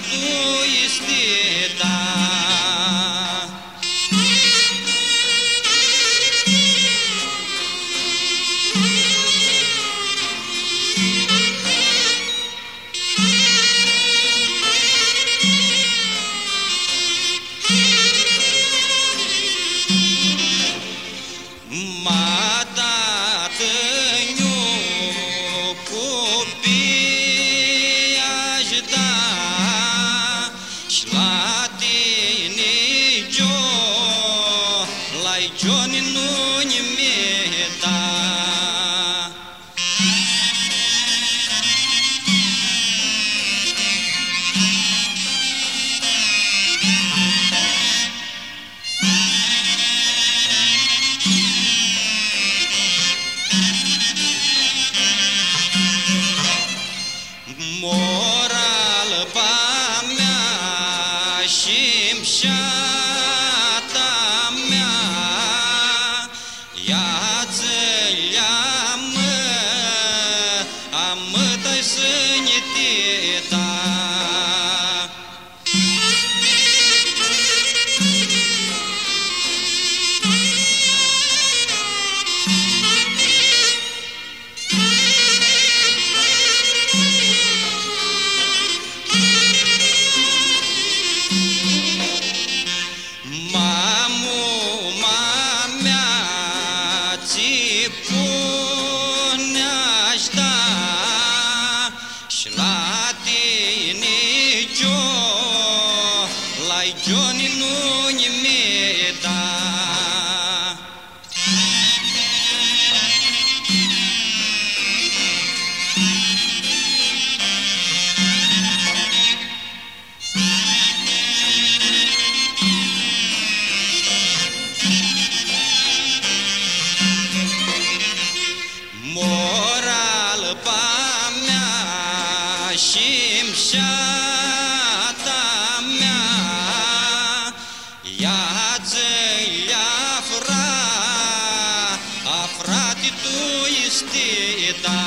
tu istita 但是。Istita